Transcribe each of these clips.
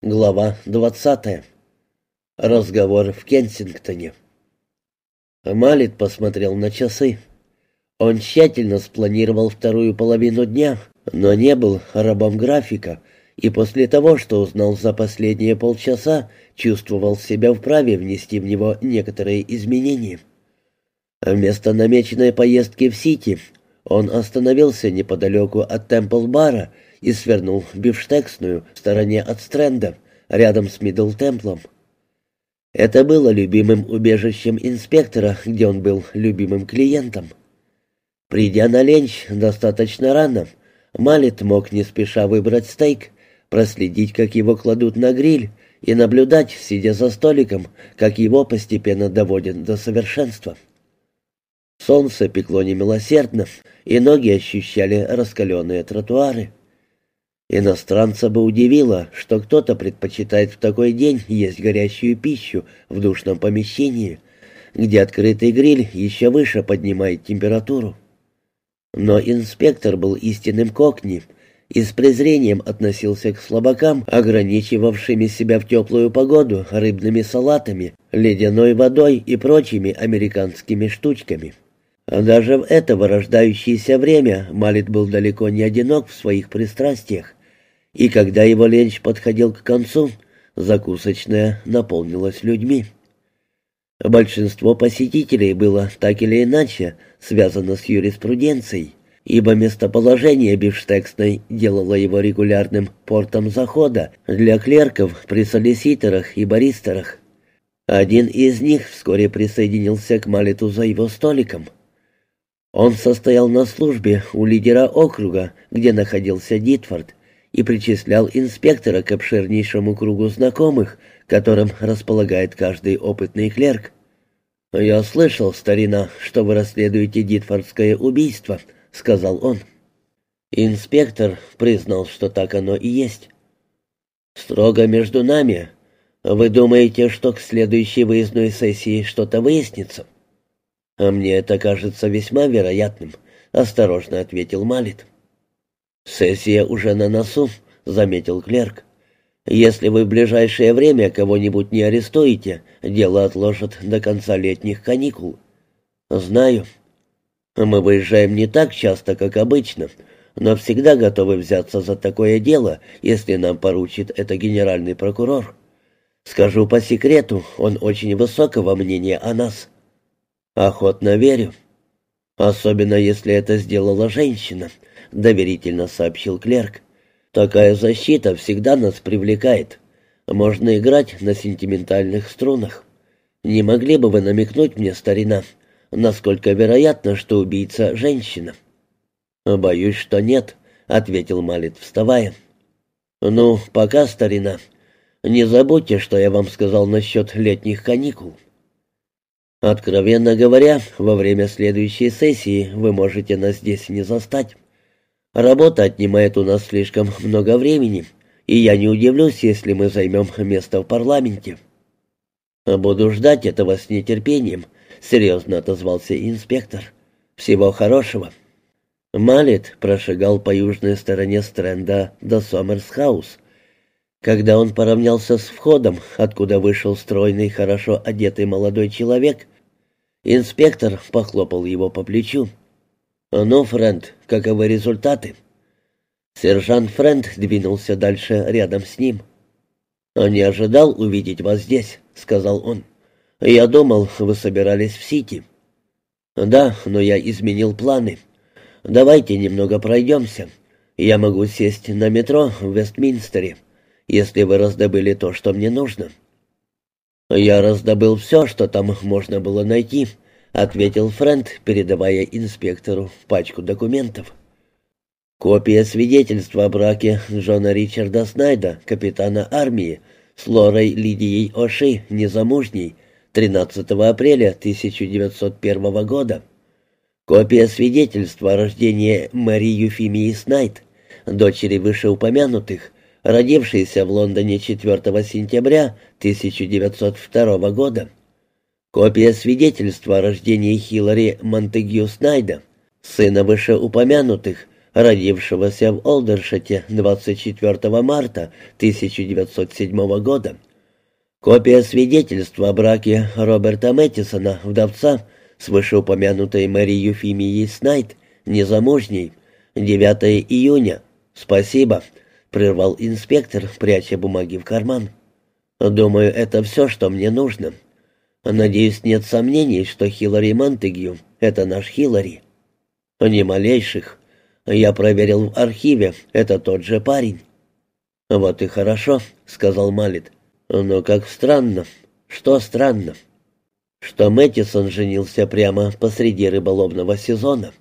Глава двадцатая. Разговор в Кенсингтоне. Малит посмотрел на часы. Он тщательно спланировал вторую половину дня, но не был рабом графика, и после того, что узнал за последние полчаса, чувствовал себя вправе внести в него некоторые изменения. Вместо намеченной поездки в Сити он остановился неподалеку от Темпл-бара и свернул в бифштексную в стороне от Стрэнда, рядом с Мидл Темплом. Это было любимым убежищем инспектора, где он был любимым клиентом. Придя на ленч достаточно рано, Малет мог не спеша выбрать стейк, проследить, как его кладут на гриль, и наблюдать, сидя за столиком, как его постепенно доводят до совершенства. Солнце пекло немилосердно, и ноги ощущали раскаленные тротуары. Иностранца бы удивило, что кто-то предпочитает в такой день есть горящую пищу в душном помещении, где открытый гриль еще выше поднимает температуру. Но инспектор был истинным кокни и с презрением относился к слабакам, ограничивавшими себя в теплую погоду рыбными салатами, ледяной водой и прочими американскими штучками. Даже в это вырождающееся время Малит был далеко не одинок в своих пристрастиях и когда его ленч подходил к концу, закусочная наполнилась людьми. Большинство посетителей было так или иначе связано с юриспруденцией, ибо местоположение бифштексной делало его регулярным портом захода для клерков при солиситорах и баристерах. Один из них вскоре присоединился к Малиту за его столиком. Он состоял на службе у лидера округа, где находился Дитфорд, и причислял инспектора к обширнейшему кругу знакомых, которым располагает каждый опытный клерк. «Я слышал, старина, что вы расследуете Дитфордское убийство», — сказал он. Инспектор признал, что так оно и есть. «Строго между нами. Вы думаете, что к следующей выездной сессии что-то выяснится?» «А мне это кажется весьма вероятным», — осторожно ответил Малит. «Сессия уже на носу», — заметил клерк. «Если вы в ближайшее время кого-нибудь не арестуете, дело отложат до конца летних каникул». «Знаю. Мы выезжаем не так часто, как обычно, но всегда готовы взяться за такое дело, если нам поручит это генеральный прокурор. Скажу по секрету, он очень высокого мнения о нас». «Охотно верю. Особенно, если это сделала женщина», — доверительно сообщил клерк. «Такая защита всегда нас привлекает. Можно играть на сентиментальных струнах. Не могли бы вы намекнуть мне, старина, насколько вероятно, что убийца — женщина?» «Боюсь, что нет», — ответил Малит, вставая. «Ну, пока, старина. Не забудьте, что я вам сказал насчет летних каникул». «Откровенно говоря, во время следующей сессии вы можете нас здесь не застать». Работа отнимает у нас слишком много времени, и я не удивлюсь, если мы займем место в парламенте». «Буду ждать этого с нетерпением», — серьезно отозвался инспектор. «Всего хорошего». Малет прошагал по южной стороне Стрэнда до Сомерсхаус. Когда он поравнялся с входом, откуда вышел стройный, хорошо одетый молодой человек, инспектор похлопал его по плечу. «Ну, Фрэнд, каковы результаты?» Сержант Фрэнд двинулся дальше рядом с ним. «Не ожидал увидеть вас здесь», — сказал он. «Я думал, вы собирались в Сити». «Да, но я изменил планы. Давайте немного пройдемся. Я могу сесть на метро в Вестминстере, если вы раздобыли то, что мне нужно». «Я раздобыл все, что там можно было найти», — ответил Фрэнд, передавая инспектору пачку документов. Копия свидетельства о браке Джона Ричарда Снайда, капитана армии, с Лорой Лидией Оши, незамужней, 13 апреля 1901 года. Копия свидетельства о рождении Мэри Юфимии Снайд, дочери вышеупомянутых, родившейся в Лондоне 4 сентября 1902 года. Копия свидетельства о рождении Хиллари Монтегю Снайда, сына вышеупомянутых, родившегося в Олдершете 24 марта 1907 года. Копия свидетельства о браке Роберта Мэттисона, вдовца, с вышеупомянутой Мэри Юфимией Снайт, незамужней, 9 июня. Спасибо, прервал инспектор, пряча бумаги в карман. Думаю, это все, что мне нужно. Надеюсь, нет сомнений, что Хиллари Монтегю — это наш Хиллари. Ни малейших. Я проверил в архиве, это тот же парень. Вот и хорошо, сказал Малит. Но как странно. Что странно? Что Мэттисон женился прямо посреди рыболовного сезона.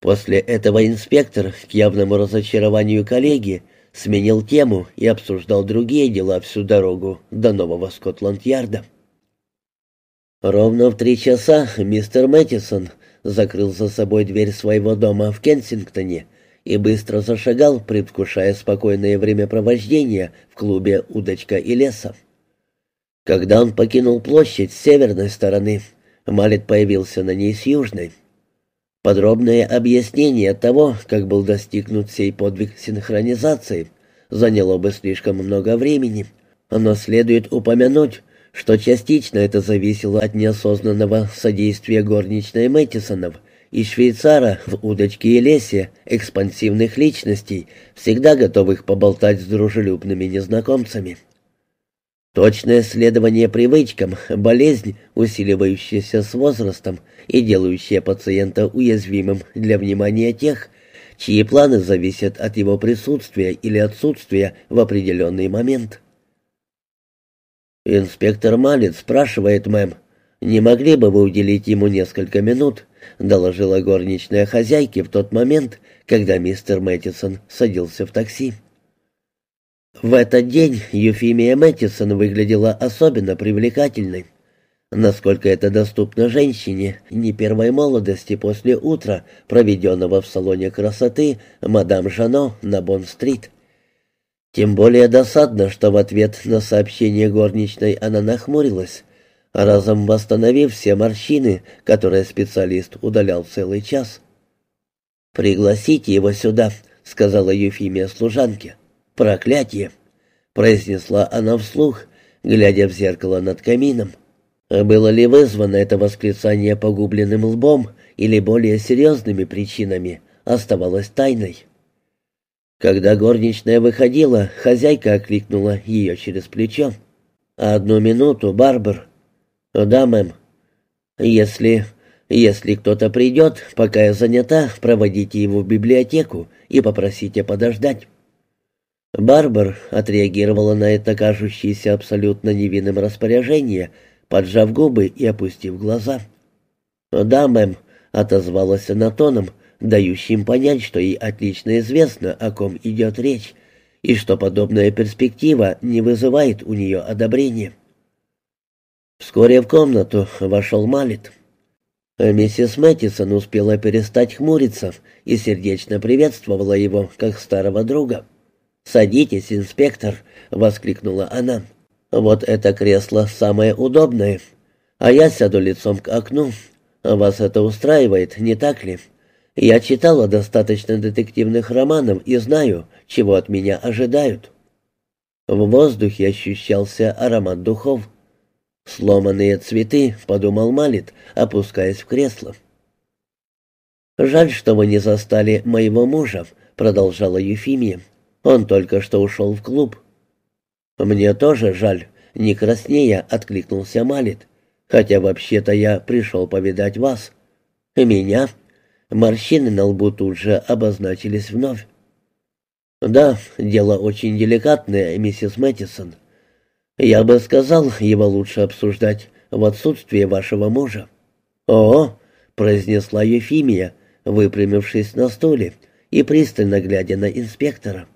После этого инспектор, к явному разочарованию коллеги, сменил тему и обсуждал другие дела всю дорогу до нового Скотланд-Ярда. Ровно в три часа мистер Мэттисон закрыл за собой дверь своего дома в Кенсингтоне и быстро зашагал, предвкушая спокойное времяпровождение в клубе «Удочка и леса». Когда он покинул площадь с северной стороны, Малет появился на ней с южной. Подробное объяснение того, как был достигнут сей подвиг синхронизации, заняло бы слишком много времени, но следует упомянуть, что частично это зависело от неосознанного содействия горничной Мэттисонов и швейцара в удочке и лесе экспансивных личностей, всегда готовых поболтать с дружелюбными незнакомцами. Точное следование привычкам, болезнь, усиливающаяся с возрастом и делающая пациента уязвимым для внимания тех, чьи планы зависят от его присутствия или отсутствия в определенный момент. «Инспектор Малец спрашивает, мэм, не могли бы вы уделить ему несколько минут?» — доложила горничная хозяйке в тот момент, когда мистер Мэттисон садился в такси. В этот день Юфимия Мэттисон выглядела особенно привлекательной. Насколько это доступно женщине не первой молодости после утра, проведенного в салоне красоты мадам Жано на Бонн-стрит. Тем более досадно, что в ответ на сообщение горничной она нахмурилась, разом восстановив все морщины, которые специалист удалял целый час. «Пригласите его сюда», — сказала Юфимия служанке. «Проклятие!» — произнесла она вслух, глядя в зеркало над камином. Было ли вызвано это восклицание погубленным лбом или более серьезными причинами, оставалось тайной. Когда горничная выходила, хозяйка окликнула ее через плечо. «Одну минуту, Барбар». «Да, мэм». «Если... если кто-то придет, пока я занята, проводите его в библиотеку и попросите подождать». Барбар отреагировала на это кажущееся абсолютно невинным распоряжение, поджав губы и опустив глаза. «Да, мэм», — отозвалась она тоном, дающим понять, что ей отлично известно, о ком идет речь, и что подобная перспектива не вызывает у нее одобрения. Вскоре в комнату вошел Малет. Миссис Мэттисон успела перестать хмуриться и сердечно приветствовала его, как старого друга. «Садитесь, инспектор!» — воскликнула она. «Вот это кресло самое удобное, а я сяду лицом к окну. Вас это устраивает, не так ли? Я читала достаточно детективных романов и знаю, чего от меня ожидают». В воздухе ощущался аромат духов. «Сломанные цветы», — подумал Малит, опускаясь в кресло. «Жаль, что вы не застали моего мужа», — продолжала Юфимия. Он только что ушел в клуб». «Мне тоже жаль», — не краснея откликнулся Малит. «Хотя вообще-то я пришел повидать вас». «Меня?» Морщины на лбу тут же обозначились вновь. «Да, дело очень деликатное, миссис Мэттисон. Я бы сказал, его лучше обсуждать в отсутствие вашего мужа». «О!» — произнесла Ефимия, выпрямившись на стуле и пристально глядя на инспектора.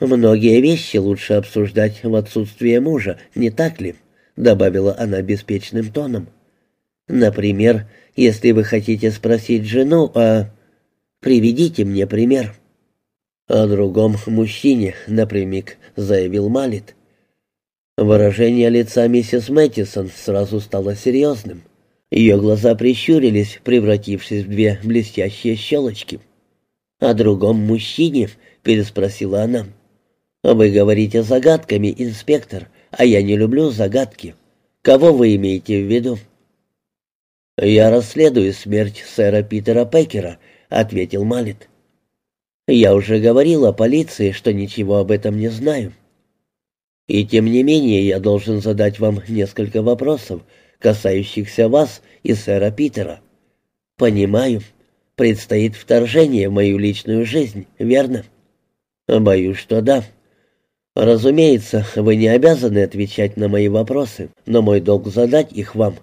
«Многие вещи лучше обсуждать в отсутствие мужа, не так ли?» — добавила она беспечным тоном. «Например, если вы хотите спросить жену о... Приведите мне пример». «О другом мужчине», — напрямик заявил Малит. Выражение лица миссис Мэттисон сразу стало серьезным. Ее глаза прищурились, превратившись в две блестящие щелочки. «О другом мужчине?» — переспросила она. «Вы говорите загадками, инспектор, а я не люблю загадки. Кого вы имеете в виду?» «Я расследую смерть сэра Питера Пекера», — ответил Малит. «Я уже говорил о полиции, что ничего об этом не знаю. И тем не менее я должен задать вам несколько вопросов, касающихся вас и сэра Питера. Понимаю, предстоит вторжение в мою личную жизнь, верно? Боюсь, что да. Разумеется, вы не обязаны отвечать на мои вопросы, но мой долг задать их вам.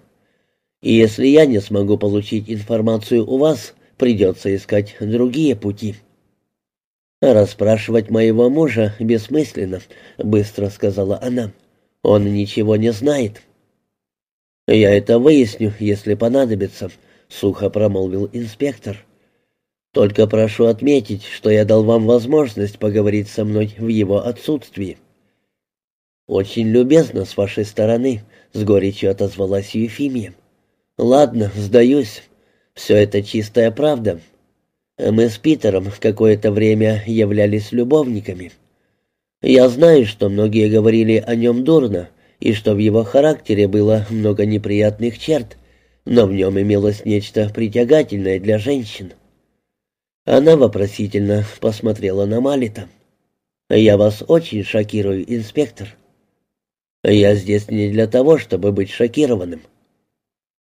И если я не смогу получить информацию у вас, придется искать другие пути. «Расспрашивать моего мужа бессмысленно», — быстро сказала она. «Он ничего не знает». «Я это выясню, если понадобится», — сухо промолвил инспектор. «Только прошу отметить, что я дал вам возможность поговорить со мной в его отсутствии». «Очень любезно с вашей стороны», — с горечью отозвалась Ефимия. «Ладно, сдаюсь. Все это чистая правда. Мы с Питером какое-то время являлись любовниками. Я знаю, что многие говорили о нем дурно, и что в его характере было много неприятных черт, но в нем имелось нечто притягательное для женщин. Она вопросительно посмотрела на Малита. «Я вас очень шокирую, инспектор». «Я здесь не для того, чтобы быть шокированным».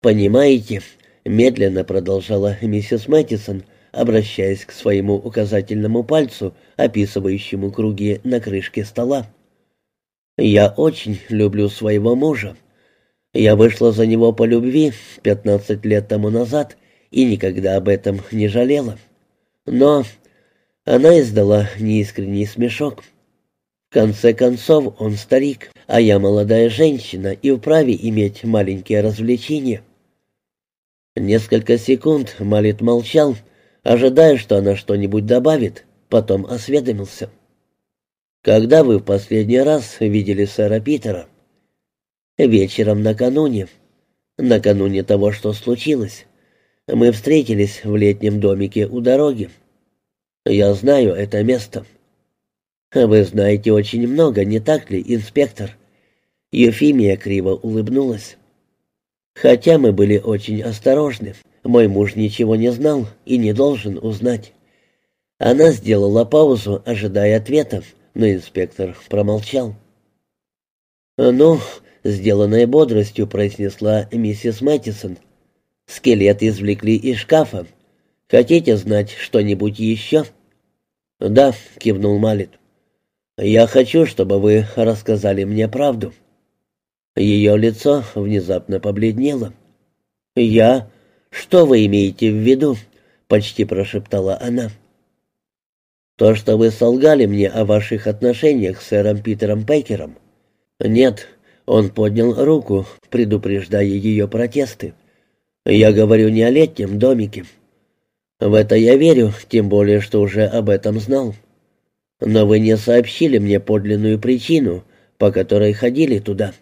«Понимаете», — медленно продолжала миссис Мэттисон, — обращаясь к своему указательному пальцу, описывающему круги на крышке стола. «Я очень люблю своего мужа. Я вышла за него по любви пятнадцать лет тому назад и никогда об этом не жалела. Но она издала неискренний смешок. В конце концов, он старик, а я молодая женщина и вправе иметь маленькие развлечения». Несколько секунд Малит молчал, ожидая, что она что-нибудь добавит, потом осведомился. «Когда вы в последний раз видели сэра Питера?» «Вечером накануне. Накануне того, что случилось. Мы встретились в летнем домике у дороги. Я знаю это место». «Вы знаете очень много, не так ли, инспектор?» Ефимия криво улыбнулась. «Хотя мы были очень осторожны. Мой муж ничего не знал и не должен узнать. Она сделала паузу, ожидая ответа, но инспектор промолчал. «Ну», — сделанной бодростью произнесла миссис Мэттисон, — «скелет извлекли из шкафа. Хотите знать что-нибудь еще?» «Да», — кивнул Малит. «Я хочу, чтобы вы рассказали мне правду». Ее лицо внезапно побледнело. «Я...» «Что вы имеете в виду?» — почти прошептала она. «То, что вы солгали мне о ваших отношениях с сэром Питером Пейкером». «Нет», — он поднял руку, предупреждая ее протесты. «Я говорю не о летнем домике. В это я верю, тем более, что уже об этом знал. Но вы не сообщили мне подлинную причину, по которой ходили туда».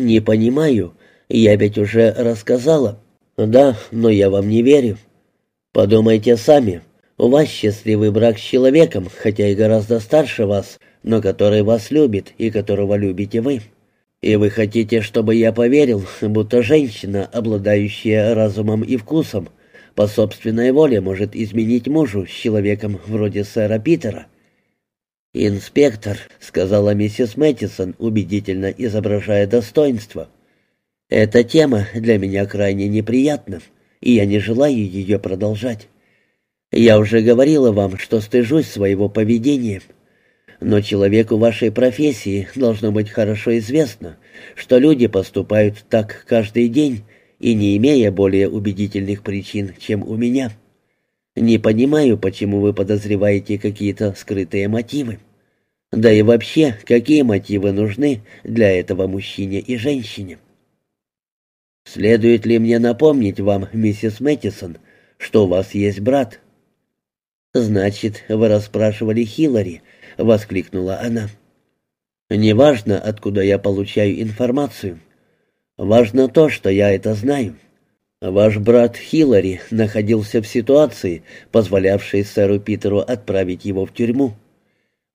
«Не понимаю, я ведь уже рассказала». «Да, но я вам не верю. Подумайте сами. У вас счастливый брак с человеком, хотя и гораздо старше вас, но который вас любит и которого любите вы. И вы хотите, чтобы я поверил, будто женщина, обладающая разумом и вкусом, по собственной воле может изменить мужу с человеком вроде сэра Питера?» «Инспектор», — сказала миссис Мэттисон, убедительно изображая достоинство, — эта тема для меня крайне неприятна, и я не желаю ее продолжать. Я уже говорила вам, что стыжусь своего поведения. Но человеку вашей профессии должно быть хорошо известно, что люди поступают так каждый день и не имея более убедительных причин, чем у меня. Не понимаю, почему вы подозреваете какие-то скрытые мотивы. Да и вообще, какие мотивы нужны для этого мужчине и женщине? «Следует ли мне напомнить вам, миссис Мэттисон, что у вас есть брат?» «Значит, вы расспрашивали Хиллари», — воскликнула она. «Неважно, откуда я получаю информацию. Важно то, что я это знаю. Ваш брат Хиллари находился в ситуации, позволявшей сэру Питеру отправить его в тюрьму.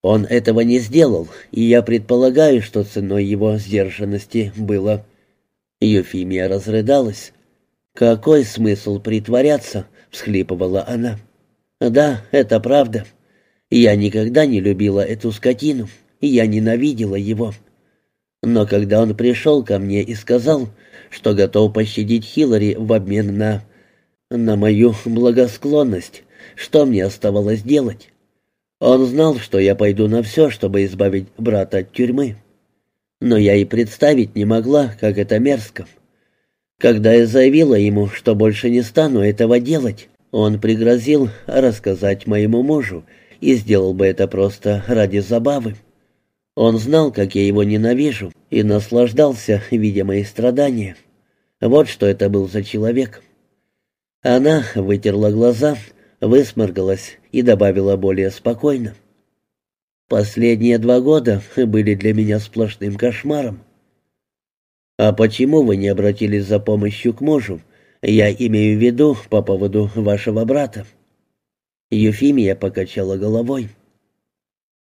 Он этого не сделал, и я предполагаю, что ценой его сдержанности было... Ефимия разрыдалась. «Какой смысл притворяться?» — всхлипывала она. «Да, это правда. Я никогда не любила эту скотину, и я ненавидела его. Но когда он пришел ко мне и сказал, что готов пощадить Хиллари в обмен на... на мою благосклонность, что мне оставалось делать? Он знал, что я пойду на все, чтобы избавить брата от тюрьмы. Но я и представить не могла, как это мерзко. Когда я заявила ему, что больше не стану этого делать, он пригрозил рассказать моему мужу и сделал бы это просто ради забавы. Он знал, как я его ненавижу, и наслаждался, видя мои страдания. Вот что это был за человек. Она вытерла глаза, высморгалась и добавила более спокойно. «Последние два года были для меня сплошным кошмаром. А почему вы не обратились за помощью к мужу? Я имею в виду по поводу вашего брата». Ефимия покачала головой.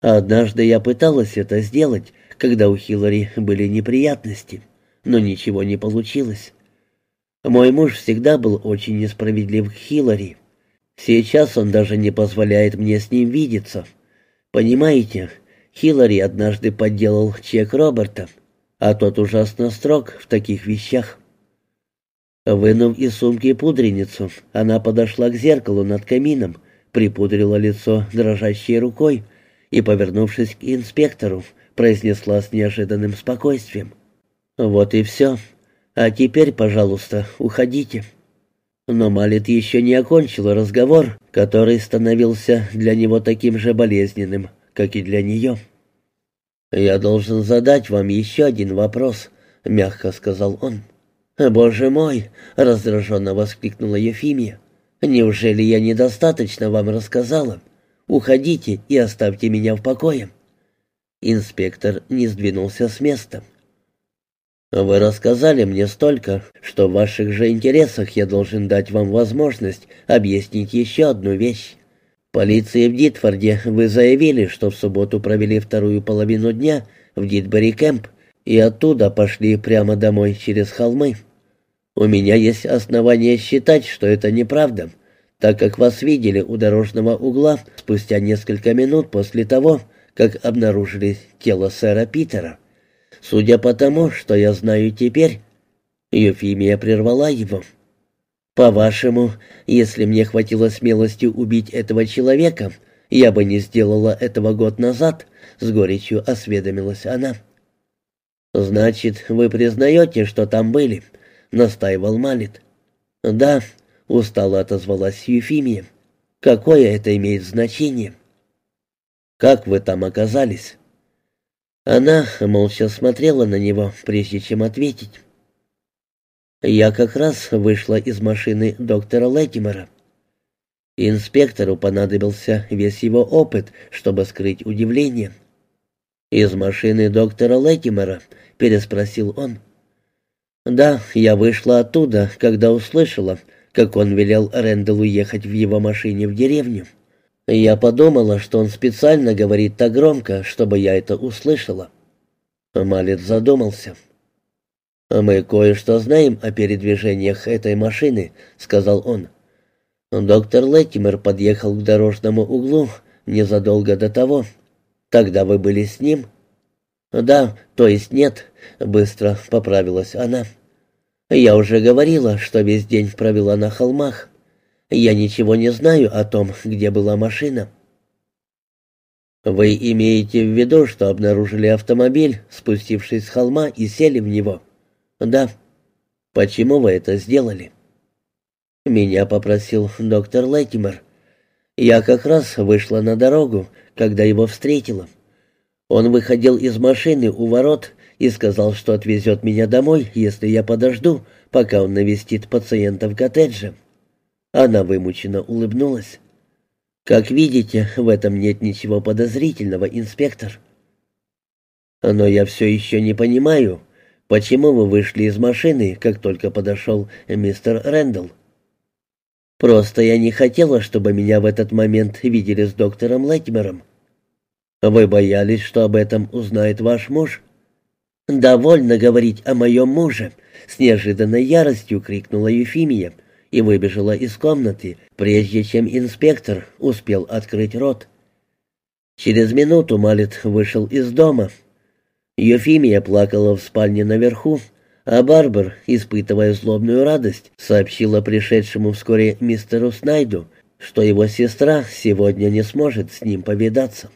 «Однажды я пыталась это сделать, когда у Хиллари были неприятности, но ничего не получилось. Мой муж всегда был очень несправедлив к Хиллари. Сейчас он даже не позволяет мне с ним видеться. Понимаете, Хиллари однажды подделал чек Роберта, а тот ужасно строг в таких вещах. Вынув из сумки пудреницу, она подошла к зеркалу над камином, припудрила лицо дрожащей рукой и, повернувшись к инспектору, произнесла с неожиданным спокойствием. «Вот и все. А теперь, пожалуйста, уходите». Но Малет еще не окончил разговор, который становился для него таким же болезненным, как и для нее. «Я должен задать вам еще один вопрос», — мягко сказал он. «Боже мой!» — раздраженно воскликнула Ефимия. «Неужели я недостаточно вам рассказала? Уходите и оставьте меня в покое». Инспектор не сдвинулся с места. Вы рассказали мне столько, что в ваших же интересах я должен дать вам возможность объяснить еще одну вещь. Полиции в Дитфорде вы заявили, что в субботу провели вторую половину дня в Дитбери Кэмп и оттуда пошли прямо домой через холмы. У меня есть основания считать, что это неправда, так как вас видели у дорожного угла спустя несколько минут после того, как обнаружили тело сэра Питера. Судя по тому, что я знаю теперь, Ефимия прервала его. По-вашему, если мне хватило смелости убить этого человека, я бы не сделала этого год назад, с горечью осведомилась она. Значит, вы признаете, что там были? настаивал Малит. Да, устало отозвалась Ефимия. Какое это имеет значение? Как вы там оказались? Она молча смотрела на него, прежде чем ответить. Я как раз вышла из машины доктора Леттимера. Инспектору понадобился весь его опыт, чтобы скрыть удивление. «Из машины доктора Леттимера?» — переспросил он. «Да, я вышла оттуда, когда услышала, как он велел Рэндаллу ехать в его машине в деревню. Я подумала, что он специально говорит так громко, чтобы я это услышала. Малец задумался. «Мы кое-что знаем о передвижениях этой машины», — сказал он. «Доктор Леттимер подъехал к дорожному углу незадолго до того. Тогда вы были с ним?» «Да, то есть нет», — быстро поправилась она. «Я уже говорила, что весь день провела на холмах». Я ничего не знаю о том, где была машина». «Вы имеете в виду, что обнаружили автомобиль, спустившись с холма и сели в него?» «Да». «Почему вы это сделали?» «Меня попросил доктор Леттимер. Я как раз вышла на дорогу, когда его встретила. Он выходил из машины у ворот и сказал, что отвезет меня домой, если я подожду, пока он навестит пациента в коттедже. Она вымученно улыбнулась. «Как видите, в этом нет ничего подозрительного, инспектор». «Но я все еще не понимаю, Почему вы вышли из машины, как только подошел мистер Рэндалл?» «Просто я не хотела, чтобы меня в этот момент видели с доктором Лэтьмером». «Вы боялись, что об этом узнает ваш муж?» «Довольно говорить о моем муже!» — с неожиданной яростью крикнула Ефимия и выбежала из комнаты, прежде чем инспектор успел открыть рот. Через минуту Малет вышел из дома. Ефимия плакала в спальне наверху, а Барбар, испытывая злобную радость, сообщила пришедшему вскоре мистеру Снайду, что его сестра сегодня не сможет с ним повидаться.